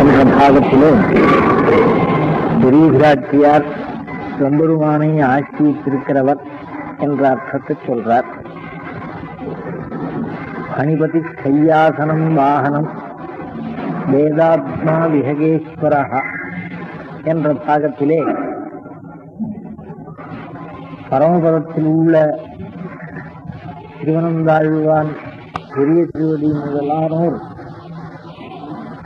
என்ற பாகத்திலே பெரிய பிராட்டியார் செம்பெருமானை என்ற அர்த்தத்தை சொல்றார். அணிபதி கையாசனம் வாகனம் வேதாத்மா விஹகேஸ்வரஹா என்ற பாகத்திலே பரமபதத்தில் உள்ள திருவனந்தாழ்வான் பெரிய திருவடி முதலானோர்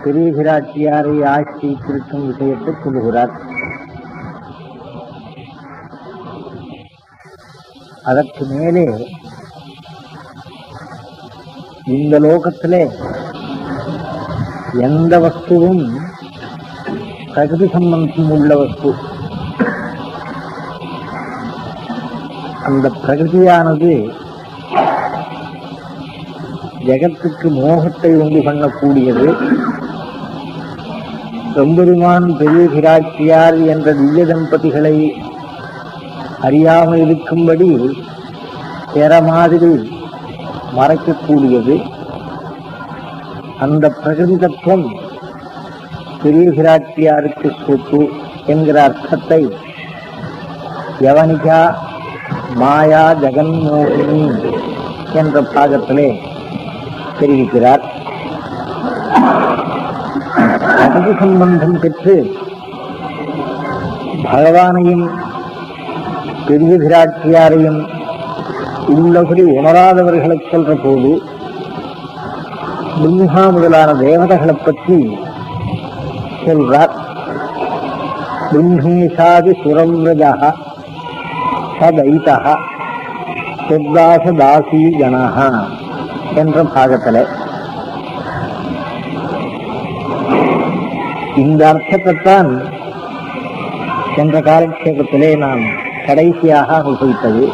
பெரிய பிராட்டியாரை ஆசிரித்திருக்கும் விஷயத்தை சொல்லுகிறார். அதற்கு மேலே இந்த லோகத்திலே எந்த வஸ்துவும் பிரகதி சம்பந்தம் உள்ள வஸ்து. அந்த பிரகதியானது ஜெகத்துக்கு மோகத்தை உண்டு பண்ணக்கூடியது. எம்பெருமான் பெரிய பிராட்சியார் என்ற திவ்ய தம்பதிகளை அறியாமல் இருக்கும்படி பிற மாதிரி மறைக்கக்கூடியது. அந்த பிரகிருதி தத்துவம் பெரிய பிராட்டியாருக்கு சொத்து என்கிற அர்த்தத்தை யவனிகா மாயா ஜெகன்மோகினி என்ற பாகத்திலே தெரிவிக்கிறார். பிரகிருதி சம்பந்தம் பெற்று பகவானையும் பெரிய பிராட்சியாரையும் உள்ளபடி உணராதவர்களை சொல்ற போது பிரம்மா முதலான தேவதைகளை பற்றி சொல்றார். பிரம்மேசாதி சுரம்ரஜா சதைதா சுத்தாச தாசி என்ற பாகத்தில் இந்த அர்த்தத்தைத்தான் சென்ற காலக்ஷேபத்திலே நாம் கடைசியாக அனுபவித்தது.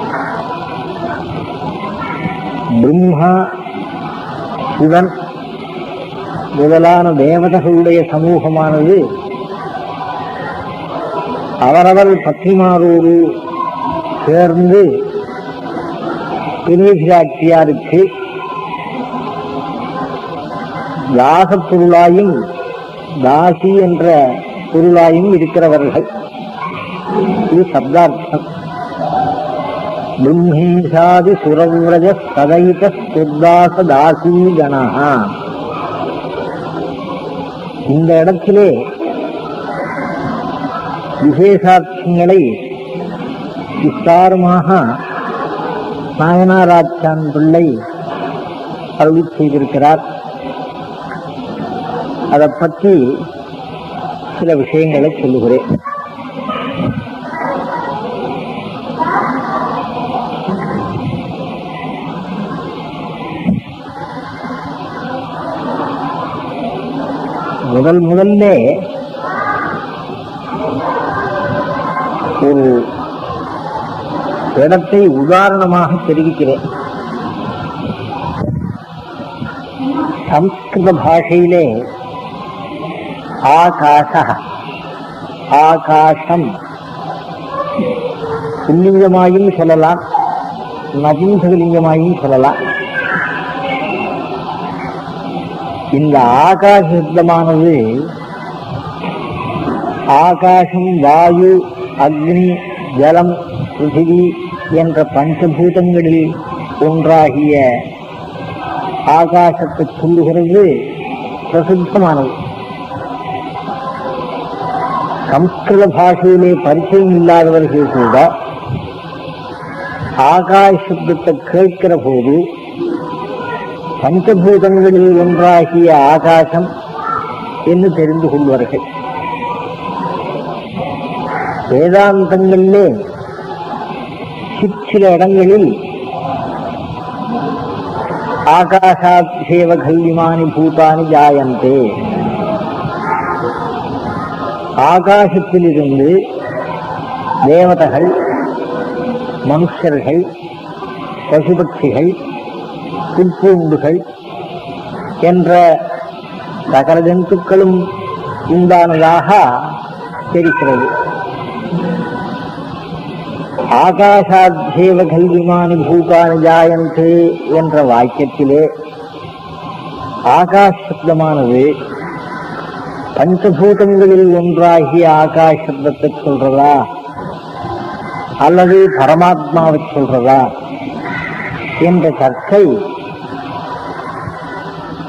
பிரம்மா சிவன் முதலான தேவதைகளுடைய சமூகமானது அவரவர் பத்திமாரோடு சேர்ந்து பிரிவிராட்சியாருக்கு தாசப் பொருளாயும் தாசி என்ற பொருளாயும் இருக்கிறவர்கள். இது சப்தார்த்தம். பிரம்மேஷாதி சுரவிரஜ சதைத சுத்தாச தாசி கணா இந்த இடத்திலே விசேஷார்த்தங்களை விஸ்தாரமாக நாயனாராச்சான் பிள்ளை அருளி செய்திருக்கிறார். அதை பற்றி சில விஷயங்களை சொல்லுகிறேன். முதல் முதல்ல ஒரு இடத்தை உதாரணமாக தெரிவிக்கிறேன். சம்ஸ்கிருத பாஷையிலே ஆகாச ஆகாசம். புல்லிங்கமாயும் சொல்லலாம். நபும்சகலிங்கமாயும் சொல்லலாம். இந்த ஆகாச ஆகாசம் வாயு அக்னி ஜலம் பிருத்திவி என்ற பஞ்சபூதங்களில் ஒன்றாகிய ஆகாசத்தை சொல்லுகிறது பிரசித்தமானது. சம்ஸ்கிருத பாஷையிலே பரிச்சயம் இல்லாதவர்கள் கூட ஆகாய சப்தத்தை கேட்கிற போது பஞ்சபூதங்களில் ஒன்றாகிய ஆகாசம் என்று தெரிந்து கொள்வார்கள். வேதாந்தங்களிலே சிற்சில இடங்களில் ஆகாஷாத்சேவ சேவகல்யமானி பூதானி ஜாயந்தே. ஆகாசத்திலிருந்து தேவதைகள் மனுஷர்கள் பசுபட்சிகள் புற்பூண்டுகள் என்ற சகல ஜந்துக்களும் உண்டானதாக தெரிகிறது. ஆகாஷாத்யேவ கல்விமானி பூகானி ஜாயந்தே என்ற வாக்கியத்திலே ஆகாஷ் சப்தமானது பஞ்சபூதங்களில் ஒன்றாகிய ஆகாசத்தை சொல்றதா? அல்லது பரமாத்மாவை சொல்றதா? என்ற கற்கை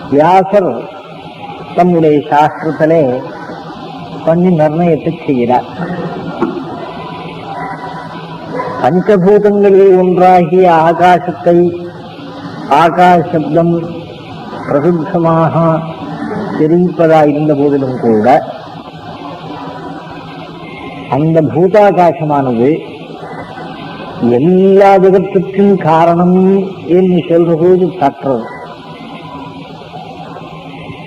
வியாசர் தம்முடைய சாஸ்திரத்திலே பண்ணி நிர்ணயத்தை செய்கிறார். பஞ்சபூதங்களில் ஒன்றாகிய ஆகாசத்தை ஆகாசப்தம் பிரசித்தமாக தெரிவிப்பதா இருந்த போதிலும் கூட அந்த பூதாகாசமானது எல்லா விதத்திற்கும் காரணம் என்று சொல்றபோது தற்றது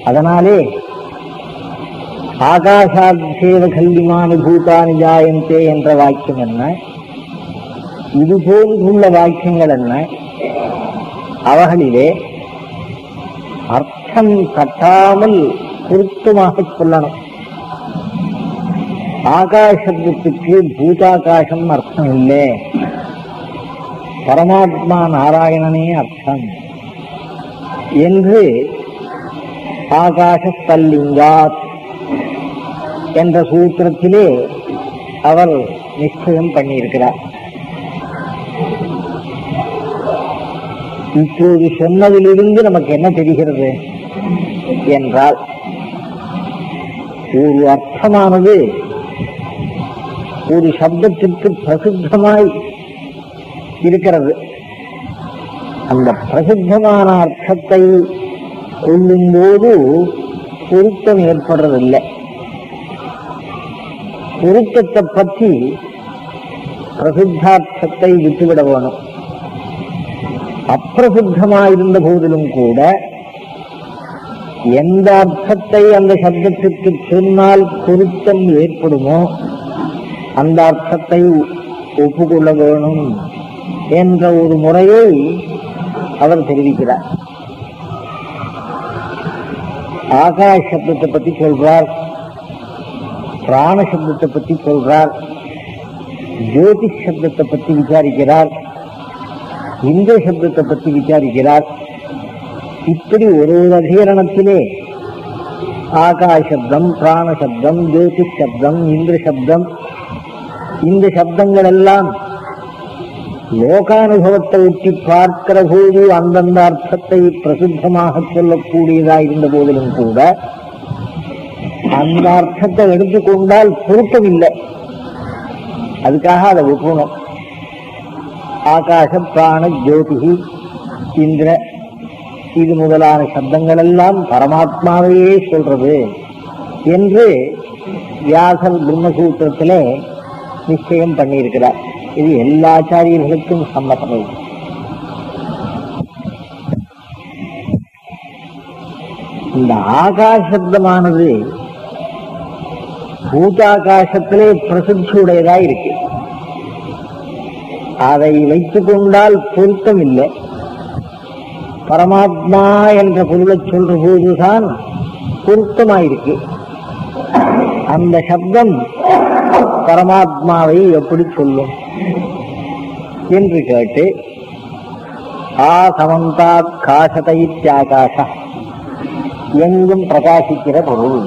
அதனாலே ஆகாசாத்சேவ கல்விமானு பூதானி ஜாயந்தே என்ற வாக்கியம் என்ன? இது போன்றுள்ள வாக்கியங்கள் என்ன? அவர்களிலே அர்த்தம் கட்டாமல் பொருத்தமாக சொல்லணும். ஆகாசத்துக்கு பூதாகாசம் அர்த்தம் இல்லை. பரமாத்மா நாராயணனே அர்த்தம். என்று ஆகாசத்தல்லிங்காத் என்ற சூத்திரத்திலே அவர் நிச்சயம் பண்ணியிருக்கிறார். இப்போது சொன்னதிலிருந்து நமக்கு என்ன தெரிகிறது? என்றால் ஒரு அர்த்தமானது. ஒரு சப்தத்திற்கு பிரசித்தமாய் இருக்கிறது. அந்த பிரசித்தமான அர்த்தத்தை கொள்ளும்போது பொருத்தம் ஏற்படுறதில்லை. பொருத்தத்தை பற்றி பிரசித்தார்த்தத்தை விட்டுவிட வேணும். அப்பிரசித்தமாயிருந்த போதிலும் கூட எந்த அர்த்தத்தை அந்த சப்தத்திற்கு சொன்னால் பொருத்தம் ஏற்படுமோ அந்த அர்த்தத்தை ஒப்புக்கொள்ள வேணும் என்ற ஒரு முறையை அவர் தெரிவிக்கிறார். ஆகாஷ் சப்தத்தை பற்றி சொல்றார் பிராண சப்தத்தை பற்றி சொல்றார் ஜோதிஷ் சப்தத்தை பற்றி விசாரிக்கிறார் இந்த சப்தத்தை பற்றி விசாரிக்கிறார். இப்படி ஒரு ஒரு அதிகரணத்திலே ஆகாஷப்தம் பிராணசப்தம் ஜோதி சப்தம் இந்திர சப்தம் இந்த சப்தங்கள் எல்லாம் லோகானுபவத்தை ஒட்டி பார்க்கிற போது அந்தந்த அர்த்தத்தை பிரசித்தமாக சொல்லக்கூடியதா இருந்த போதிலும் கூட அந்த அர்த்தத்தை எடுத்துக்கொண்டால் பொருத்தம் இல்லை அதுக்காக அதை விட்டுணும் ஆகாச பிராண ஜோதிகி இந்திர இது முதலான சப்தங்கள் எல்லாம் பரமாத்மாவையே சொல்றது என்று வியாசர் பிரம்மசூத்திரத்திலே நிச்சயம் பண்ணியிருக்கிறார். இது எல்லா ஆச்சாரியர்களுக்கும் சம்மதம் இந்த ஆகாசப்தமானது பூதாகாசத்திலே பிரசித்தியுடையதா இருக்கு. அதை வைத்துக் கொண்டால் பொருத்தம் இல்லை பரமாத்மா என்ற பொருளை சொல்ற போதுதான் பொருத்தமாயிருக்கு. அந்த சப்தம் பரமாத்மாவை எப்படி சொல்லும்? என்று கேட்டு ஆ சமந்தா காசத இத்தியாகாச எங்கும் பிரகாசிக்கிற பொருள்.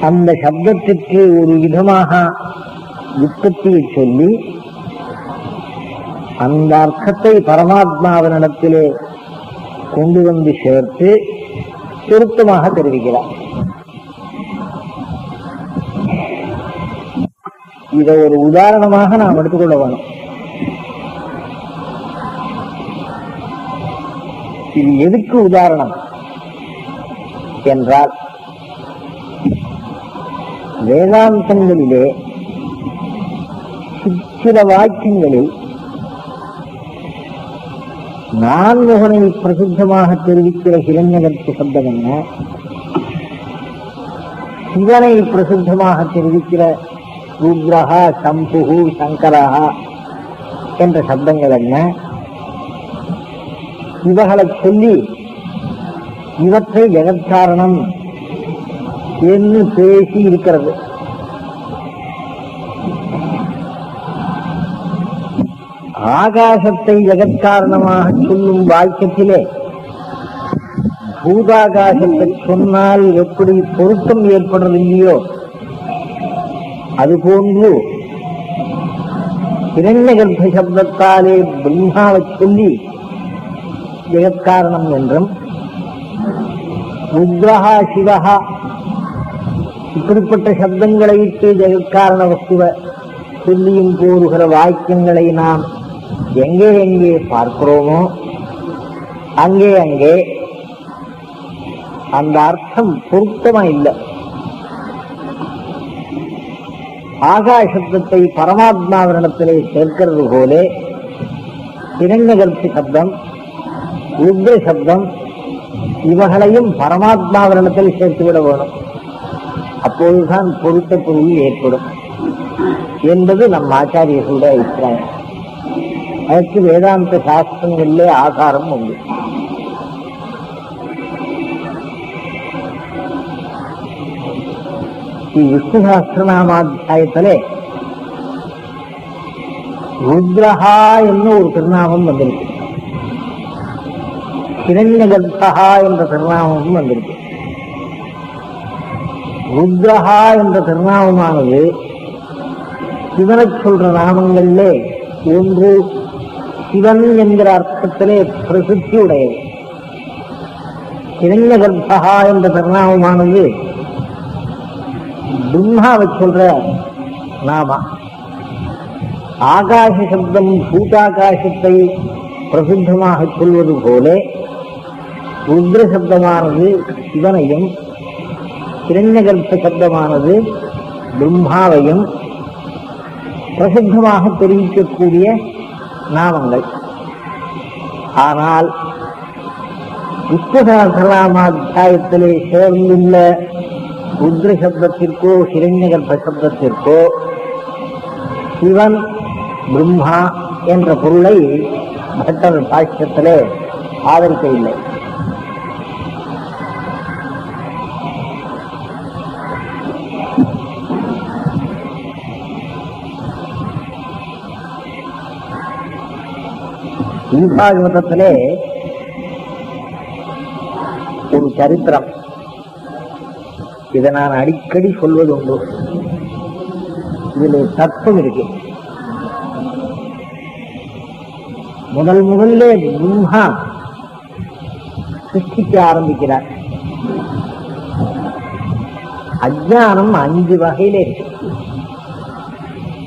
அந்த சப்தத்திற்கு ஒரு விதமாக உற்பத்தியை சொல்லி அந்த அர்த்தத்தை பரமாத்மாவினிடத்திலே கொண்டு வந்து சேர்த்து திருத்தமாக தெரிவிக்கிறார். இதை ஒரு உதாரணமாக நாம் எடுத்துக்கொள்ள வேணும். இது எதுக்கு உதாரணம் என்றால் வேதாந்தங்களிலே சில வாக்கியங்களில் நான்முகனை பிரசித்தமாக தெரிவிக்கிற ஹிரண்யகர்த்த சப்தம் என்ன? சிவனை பிரசித்தமாக தெரிவிக்கிற ருத்ரஹா சம்புகு சங்கரஹா என்ற சப்தங்கள் என்ன? இவர்களை சொல்லி இவற்றை ஜெகத்காரணம் என்று பேசி இருக்கிறது. ஆகாசத்தை ஜெகத்காரணமாக சொல்லும் வாக்கியத்திலே பூதாகாசத்தை சொன்னால் எப்படி பொருத்தம் ஏற்படுறது இல்லையோ அதுபோன்று இரண்ய கர்ப்ப சப்தத்தாலே பிரம்மாவை சொல்லி ஜெகத்காரணம் என்றும் ருத்ரஹா சிவஹா இப்படிப்பட்ட சப்தங்களை இட்டு ஜெகத்காரண வஸ்துவ சொல்லியும் கூறுகிற வாக்கியங்களை நாம் எங்கே எங்கே பார்க்கிறோமோ அங்கே அங்கே. அந்த அர்த்தம் பொருத்தமா இல்லை. ஆகாசத்தை பரமாத்மாவினிடத்திலே சேர்க்கிறது போலே இரண்யகர்த்தி சப்தம் யுத்த சப்தம் இவர்களையும் பரமாத்மாவினிடத்தில் சேர்த்துவிட வேணும். அப்போதுதான் பொருத்த பொருள் ஏற்படும் என்பது நம் ஆச்சாரியர்களுடைய அபிப்பிராயம். அதற்கு வேதாந்த சாஸ்திரங்களிலே ஆதாரம் உண்டு. விஷ்ணு சாஸ்திரநாமாத்தியாயத்திலே ருத்ரஹா என்று ஒரு திருநாமம் வந்திருக்கு கிரண்யகர்த்தகா என்ற திருநாமமும் வந்திருக்கு ருத்ரஹா என்ற திருநாமமானது சிவனச் சொல்ற நாமங்களிலே ஒன்று சிவன் என்கிற அர்த்தத்திலே பிரசித்தி உடையது கிரண்யகர்த்தா என்ற திருநாமமானது பிரம்மாவை சொல்ற நாமா. ஆகாச சப்தம் பூதாகாசத்தை பிரசித்தமாக சொல்வது போல ருத்ர சப்தமானது சிவனையும் கிரண்யகர்ப்ப சப்தமானது பிரம்மாவையும் பிரசித்தமாக தெரிவிக்கக்கூடிய நாமங்கள். ஆனால் விஸ்வசகலாமாத்தியாயத்திலே சேர்ந்துள்ள ருத்ர சப்தத்திற்கோ ஹிரண்யகர்ப்ப சப்தத்திற்கோ சிவன் பிரம்மா என்ற பொருளை பட்டர் பாஷ்யத்திலே ஆதரிக்கவில்லை. ஸ்ரீபாகவதத்திலே ஒரு சரித்திரம். இதை நான் அடிக்கடி சொல்வது உண்டு. ஒரு தத்துவம் இருக்கு. முதல் முதல்ல பிரம்மா சிருஷ்டிக்க ஆரம்பிக்கிறார். அஜானம் அஞ்சு வகையில இருக்கு.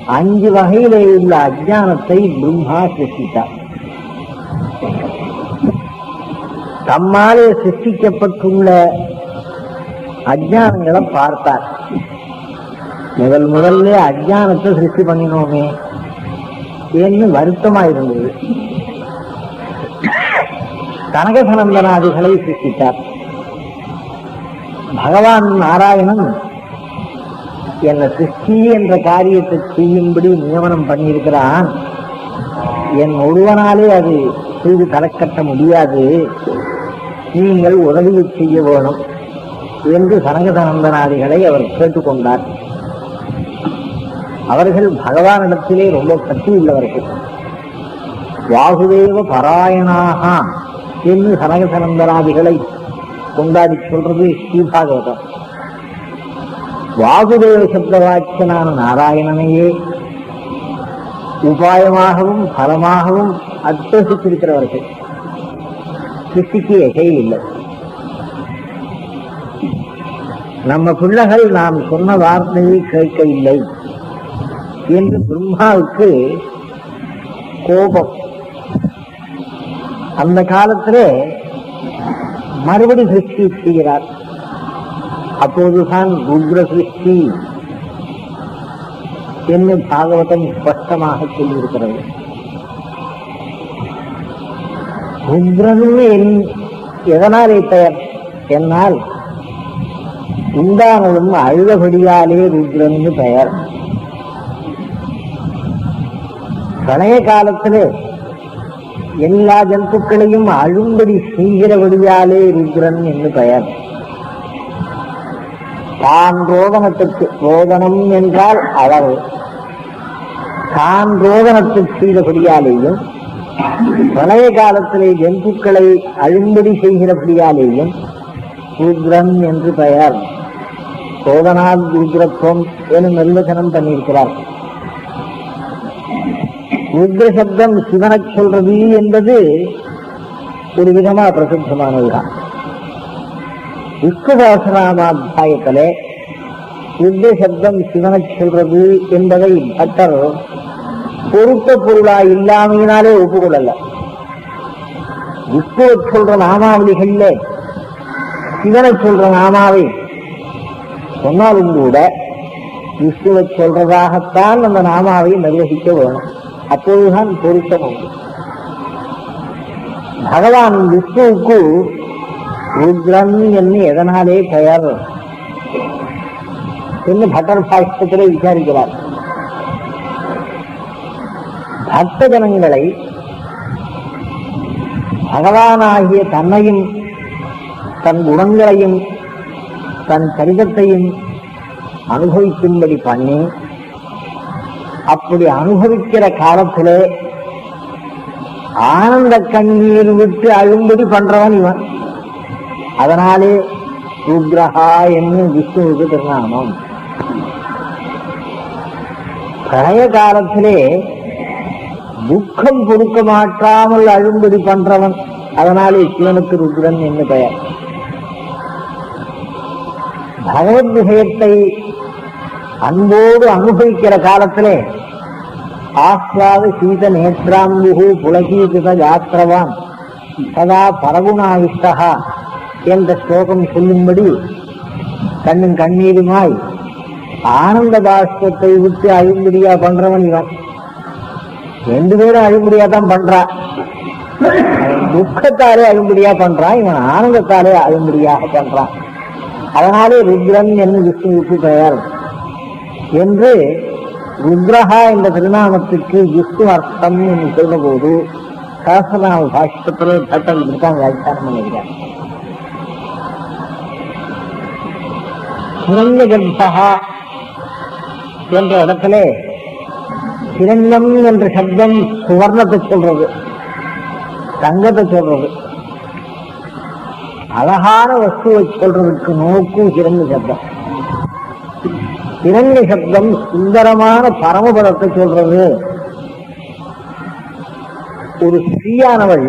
அஞ்சு வகையிலே உள்ள அஜானத்தை பிரம்மா சிருஷ்டித்தார். தம்மாலே சிருஷ்டிக்கப்பட்டுள்ள அஜானங்களை பார்த்தார். முதல் முதல்ல அஜானத்தை சிருஷ்டி பண்ணினோமே. என்று வருத்தமா இருந்தது கனகசனந்தனாதிகளை சிருஷ்டித்தார். பகவான் நாராயணன் என்னை சிருஷ்டி என்ற காரியத்தை செய்யும்படி நியமனம் பண்ணியிருக்கிறான். என் ஒருவனாலே அது செய்து தலைக்கட்ட முடியாது. நீங்கள் உதவி செய்ய வேணும் என்று சனகசனந்தனாதிகளை அவர் கேட்டுக்கொண்டார். அவர்கள் பகவானிடத்திலே ரொம்ப பற்றி உள்ளவர்கள். வாசுதேவ பராயணாக என்று சனகசனந்தனாதிகளை கொண்டாடி சொல்றது ஸ்ரீபாகவதம். வாசுதேவ சப்தவாக்கியனான நாராயணனையே உபாயமாகவும் பலமாகவும் அர்ப்பசித்திருக்கிறவர்கள் சிருஷ்டிக்கு எகையில் இல்லை நம்ம பிள்ளைகள் நாம் சொன்ன வார்த்தையை கேட்கவில்லை. என்று பிரம்மாவுக்கு கோபம். அந்த காலத்திலே மறுபடி சிருஷ்டி செய்கிறார். அப்போதுதான் ருத்ர சிருஷ்டி என்று பாகவதம் ஸ்பஷ்டமாக சொல்லியிருக்கிறது. ருத்ரனும் என் எதனாலே பெயர்? என்னால் உண்டானதும் அழுதபடியாலே ருத்ரன்னு பெயர். பழைய காலத்திலே எல்லா ஜந்துக்களையும் அழும்படி செய்கிறபடியாலே ருத்ரன் என்று பெயர். தான் ரோதனத்துக்கு ரோதனம் என்றால் அளவு தான் ரோதனத்தை செய்தபடியாலேயும் பழைய காலத்திலே ஜந்துக்களை அழும்படி செய்கிறபடியாலேயும் சூத்ரன் என்று பெயர். சோதனால் ருத்ரத்துவம் எனும் நிர்வசனம் பண்ணியிருக்கிறார். ருத்ர சப்தம் சிவனச் சொல்றது என்பது ஒரு விதமா பிரசித்தமானதுதான். விஷ்ணுதாசனாமாத்தியாயத்திலே ருத்ர சப்தம் சிவனச் சொல்றது என்பதை பட்டர் பொருத்த பொருளா இல்லாமையினாலே ஒப்புக்கொள்ளல. இப்போ சொல்ற நாமாவளிகள்ல சிவனை சொல்ற நாமாவை சொன்னாலும் கூட விஷ்ணுவை சொல்றதாகத்தான் அந்த நாமாவை நிர்வகிக்க வேணும். அப்போதுதான் பொருத்தம் உண்டு. பகவான் விஷ்ணுவுக்கு ருத்ரன் என்று எதனாலே பெயர் என்று பட்டர் சாஸ்திரத்திலே விசாரிக்கிறார். அர்த்தஜனங்களை பகவானாகிய தன்னையும் தன் குணங்களையும் தன் சரிதத்தையும் அனுபவிக்கும்படி பண்ணி அப்படி அனுபவிக்கிற காலத்திலே ஆனந்த கண்ணீர் விட்டு அழும்படி பண்றவன் இவன். அதனாலே ருத்ரஹா என்னும் விஷ்ணுவுக்கு திருநாமம். பழைய காலத்திலே துக்கம் பொறுக்க மாட்டாமல் அழும்படி பண்றவன். அதனாலே சிவனுக்கு ருத்ரன் என்று பெயர். பகவத் விஷயத்தை அன்போடு அனுபவிக்கிற காலத்திலே ஆஸ்வாத சீத நேற்றாம்புகு புலகீகித யாத்திரவான் சதா பரகுணாவிஷ்டா என்ற ஸ்லோகம் சொல்லும்படி கண்ணும் கண்ணீருமாய் ஆனந்த பாஷ்பத்தை விட்டு அழும்படியா பண்றவன் இவன். ரெண்டு பேரும் அழிமுடியா தான் பண்றா. துக்கத்தாலே அழிமுடியா பண்றான் இவன் ஆனந்தத்தாலே அழிமுடியாக பண்றான் அதனாலே ருத்ரன் என்று விஷ்ணுவுக்கு பெயர். என்று ருத்ரஹா என்ற திருநாமத்துக்கு விஷ்ணு அர்த்தம் என்று சொல்றபோது சாஸ்திரநாம பாஷ்யத்தில் சட்டம் இருக்கான் வியாக்கியானம் பண்ணியிருக்காங்க சுரங்க கர்ப்பா என்ற இடத்திலே சிரங்கம் என்ற சப்தம் சுவர்ணத்தை சொல்றது. தங்கத்தை சொல்றது. அழகான வஸ்துவை சொல்றதுக்கு நோக்கும் சிறந்த சப்தம். சிறந்த சப்தம் சுந்தரமான பரமபதத்தை சொல்றது. ஒரு ஸ்ரீயானவள்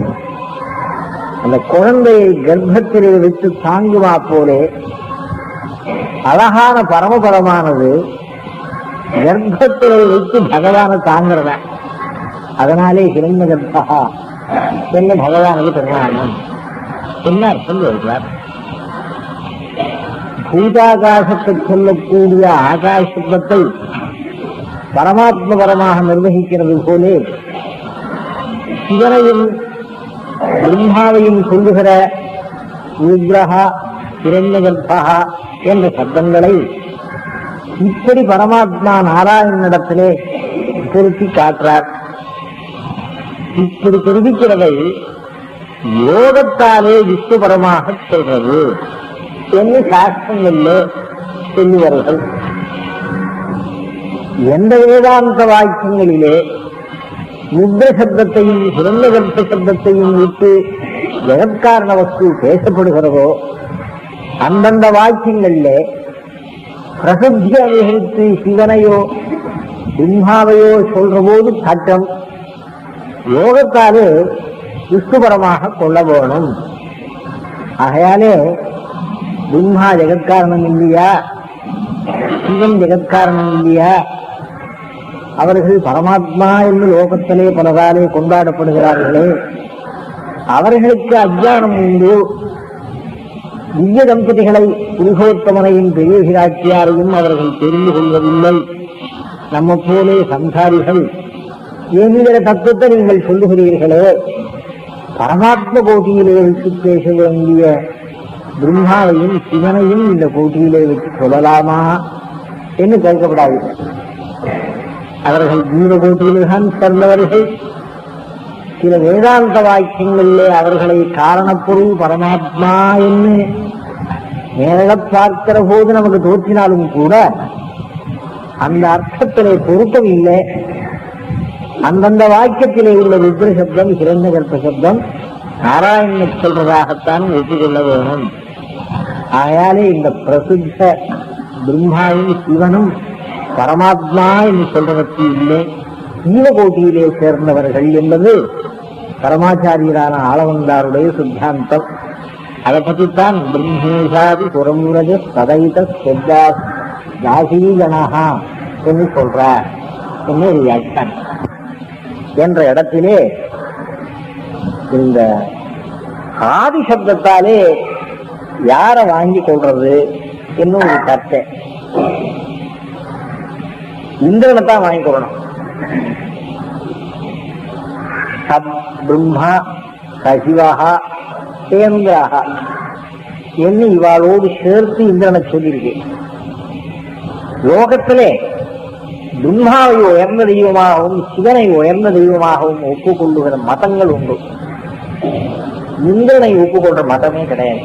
அந்த குழந்தையை கர்ப்பத்திலே வைத்து தாங்குமா போலே அழகான பரமபதமானது கர்ப்பத்திலே வைத்து பகவான தாங்கிறவன். அதனாலே ஹிரண்ய கர்ப்பா என்ன பகவானுக்கு திருநாமம் என்ன அர்த்தம் சொல்றார் பூதாகாசத்தை சொல்லக்கூடிய ஆகாசத்தை பரமாத்மபரமாக நிர்வகிக்கிறது போலே சிவனையும் பிரம்மாவையும் சொல்லுகிற ருத்ரஹா இரண்யகர்ப்பா என்ற சப்தங்களை இப்படி பரமாத்மா நாராயணனிடத்திலே பொருத்தி காட்டுறார். இப்படி தெரிவிக்கிறதை யோகத்தாலே விஸ்வபரமாக சொல்றது என்று சாஸ்திரங்கள்ல சொல்லுவார்கள். எந்த வேதாந்த வாக்கியங்களிலே யுத்த சப்தத்தையும் சுரந்த கர்ப்ப சப்தத்தையும் விட்டு ஜெகத்காரண வஸ்து பேசப்படுகிறதோ அந்தந்த வாக்கியங்களிலே பிரசித்தி அதிகரித்து சிவனையோ பிரம்மாவையோ சொல்ற போது சட்டம். யோகத்தாலே விஷ்ணுபரமாக கொள்ள வேணும். ஆகையாலே பிரம்மா ஜெகத்காரணம் இல்லையா? சிவன் ஜெகத்காரணம் இல்லையா? அவர்கள் பரமாத்மா என்று லோகத்திலே பலராலே கொண்டாடப்படுகிறார்களே. அவர்களுக்கு அஜானம் உண்டு. திவ்ய தம்பதிகளை புருஷோத்தமனையும் பெரிய சிராட்சியாரையும் அவர்கள் தெரிந்து கொள்வதில்லை. நம்ம போலே சம்சாரிகள் என்கிற தத்துவத்தை நீங்கள் சொல்லுகிறீர்களே பரமாத்ம கோட்டியிலே வைத்து பேச வேண்டிய பிரம்மாவையும் சிவனையும் இந்த கோட்டியிலே வைத்து சொல்லலாமா என்று கேட்கப்படாது அவர்கள் ஜீவ கோட்டியில்தான் சேர்ந்தவர்கள் சில வேதாந்த வாக்கியங்களிலே அவர்களை காரணப்பொருள் பரமாத்மா என்று நேரப் பார்க்கிற போது நமக்கு தோற்றினாலும் கூட அந்த அர்த்தத்திலே பொருத்தம் இல்லை. அந்தந்த வாக்கியத்திலே உள்ள ருத்ர சப்தம் ஹிரண்ய கர்ப்ப சப்தம் நாராயணனை சொல்றதாகத்தான் ஒப்புக்கொள்ள வேணும் ஆயாலே இந்த பிரசித்த பிரம்மாவும் சிவனும் பரமாத்மா என்று சொல்றதற்கு இல்லை. ஜீவகோட்டியிலே சேர்ந்தவர்கள் என்பது பரமாச்சாரியரான ஆளவந்தாருடைய சித்தாந்தம். அதை பற்றித்தான் பிரம்மேஷாதி புறமுரஜ சதைத செல்லா தாசீகணஹா என்று சொல்றார். என்று ஒரு என்ற இடத்திலே இந்த ஆதி சப்தத்தாலே யாரை வாங்கி கொள்றது என்ன ஒரு கருத்தை இந்திரனை தான் வாங்கி கொள்ளணும். சப் பிரம்மா சசிவாகா சேந்திராகா என்ன இவாளோடு சேர்த்து இந்திரனை சொல்லியிருக்கேன். லோகத்திலே பிரம்மாவை உயர்ந்த தெய்வமாகவும் சிவனை உயர்ந்த தெய்வமாகவும் ஒப்புக்கொள்ளுகிற மதங்கள் உண்டு. இந்திரனை ஒப்புக்கொள்ற மதமே கிடையாது.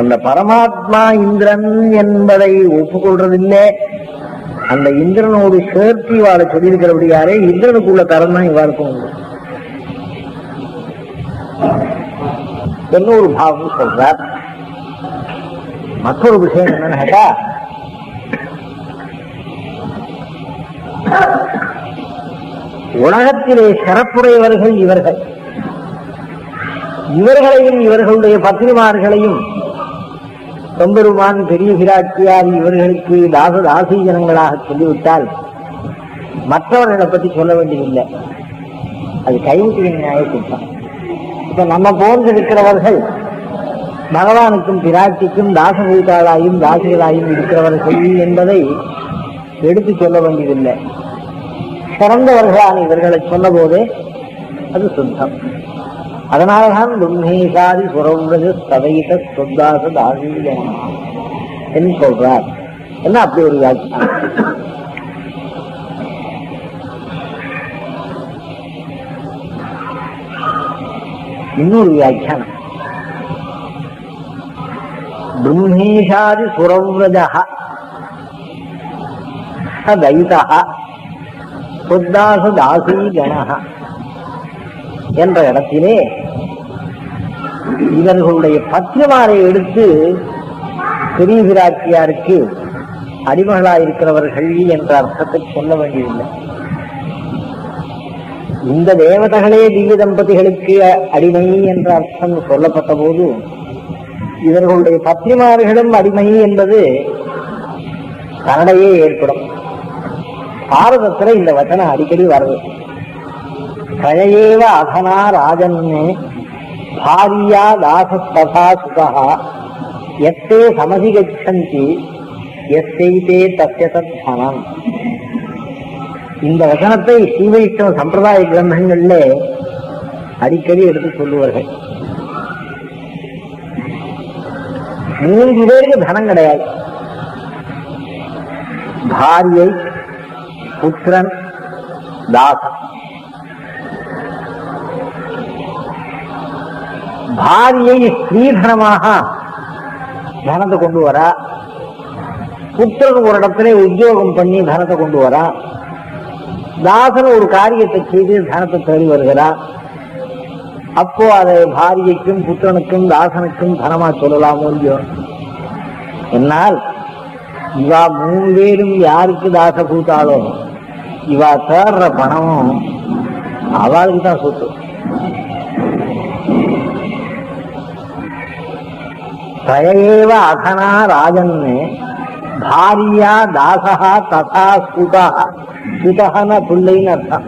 அந்த பரமாத்மா இந்திரன் என்பதை ஒப்புக்கொள்றதில்லை. அந்த இந்திரனோடு சேர்த்து இவாளை சொல்லியிருக்கிறபடியாரே இந்திரனுக்குள்ள தரம் தான் இவாளுக்கும் உண்டு இன்னொரு பாவம் சொல்றார்? மற்றொரு விஷயம் என்னன்னு கேட்டா உலகத்திலே சிறப்புடையவர்கள் இவர்கள். இவர்களையும் இவர்களுடைய பத்திரிமார்களையும் தொம்பெருமான் பெரிய பிராட்டியார் இவர்களுக்கு தாச தாசீஜனங்களாக சொல்லிவிட்டால் மற்றவர்களை பற்றி சொல்ல வேண்டியதில்லை. அது கைவிட்டியின் நியாயத்திட்டம் இப்ப நம்ம போன்று இருக்கிறவர்கள் பகவானுக்கும் பிராட்டிக்கும் தாசபூதாளாயும் தாசிகளாயும் இருக்கிறவர்கள் என்பதை எடுத்து சொல்ல வேண்டியதில்லை. சிறந்தவர்களான இவர்களை சொன்ன போதே அது சுத்தம். அதனால்தான் பிரம்மேசாதி சுரவுறது சதையிட்ட சொத்தாச தாசீகனா என்று சொல்றார் என்ன அப்படி ஒரு வியாக்கியம் இன்னொரு வியாக்கியானம் பிரம்மேஷாதி சுரவ்ரஜ சதைத சுத்தாச தாசீ கண என்ற இடத்திலே இவர்களுடைய பத்திரமாரை எடுத்து பெரிய பிராட்டியாருக்கு அடிமகளாயிருக்கிறவர்கள் என்ற அர்த்தத்தை சொல்ல வேண்டியதில்லை. இந்த தேவதைகளே திவ்ய தம்பதிகளுக்கு அடிமை என்ற அர்த்தம் சொல்லப்பட்ட போது இவர்களுடைய பத்திரிமார்களும் அடிமை என்பது கனடையே ஏற்படும். பாரதத்துல இந்த வச்சனம் அடிக்கடி வருது. கழையேவ அகனா ராஜன்னு பாரியா தாசஸ்ததா சுகா எத்தே சமதி கச்சந்தி எஸ்தைதே தஸ்ய தனம் இந்த வசனத்தை ஸ்ரீவைஷ்ணவ சம்பிரதாய கிரந்தங்கள்ல அடிக்கடி எடுத்து சொல்லுவார்கள். மூன்று பேருக்கு தனம் கிடையாது. பாரியை புத்திரன் தாசன். பாரியை ஸ்ரீதனமாக தனத்தை கொண்டு வரா புத்திரன் ஒரு இடத்துல உத்தியோகம் பண்ணி தனத்தை கொண்டு வரா தாசன் ஒரு காரியத்தை செய்து தனத்தை தேடி வருகிறா அப்போ அதை பாரியைக்கும் புத்திரனுக்கும் தாசனுக்கும் தனமா சொல்லலாமோ இல்லையோ என்னால் இவா மூணு பேரும் யாருக்கு தாச கூட்டாளோ இவா தேடுற பணமும் அவளுக்கு தான் சொத்து தயேவ அகனா ராஜன்னு பாரியா தாசகா ததா சுதா சுதகன புள்ளைன்னு அர்த்தம்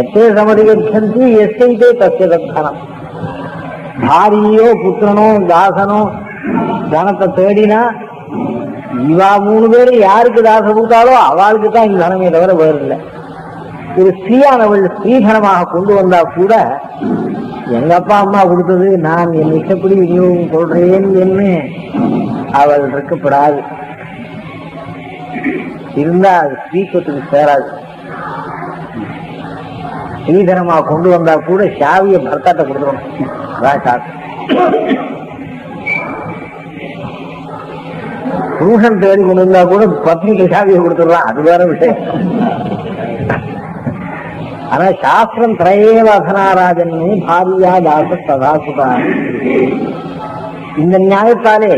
எத்தே சமதி கச்சந்தி எஸ்ஐதே தஸ்ய தத்தனம் பாரியோ புத்திரனோ தாசனோ தனத்தை தேடினா இவா மூணு பேர் யாருக்கு தாச கொடுத்தாலோ அவளுக்கு தான் இந்த தனமே தவிர வேறு இல்லை ஒரு ஸ்ரீயானவள் ஸ்ரீதனமாக கொண்டு வந்தா கூட எங்க அப்பா அம்மா கொடுத்தது? நான் என் இஷ்டப்படி விநியோகம் கொள்றேன் என்று அவள் இருக்கப்படாது இருந்தா அது ஸ்ரீத்துவத்துக்கு சேராது. ஸ்ரீதனமா கொண்டு வந்தா கூட சாவிய பர்த்தாட்ட கொடுத்துடணும் அதான் புருஷன் தேடி கொண்டு வந்தா கூட பத்னிக்கு சாவியை கொடுத்துடலாம். அது வேற விஷயம். ஆனா சாஸ்திரம் திரையே வசனாராஜன் பாரியா தாச சதாசுதான் இந்த நியாயத்தாலே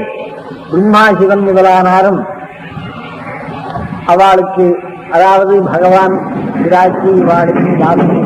பிரம்மா சிவன் முதலானாரும் அவளுக்கு அதாவது பகவான் விராட்சி இவாளுக்கு தாசன்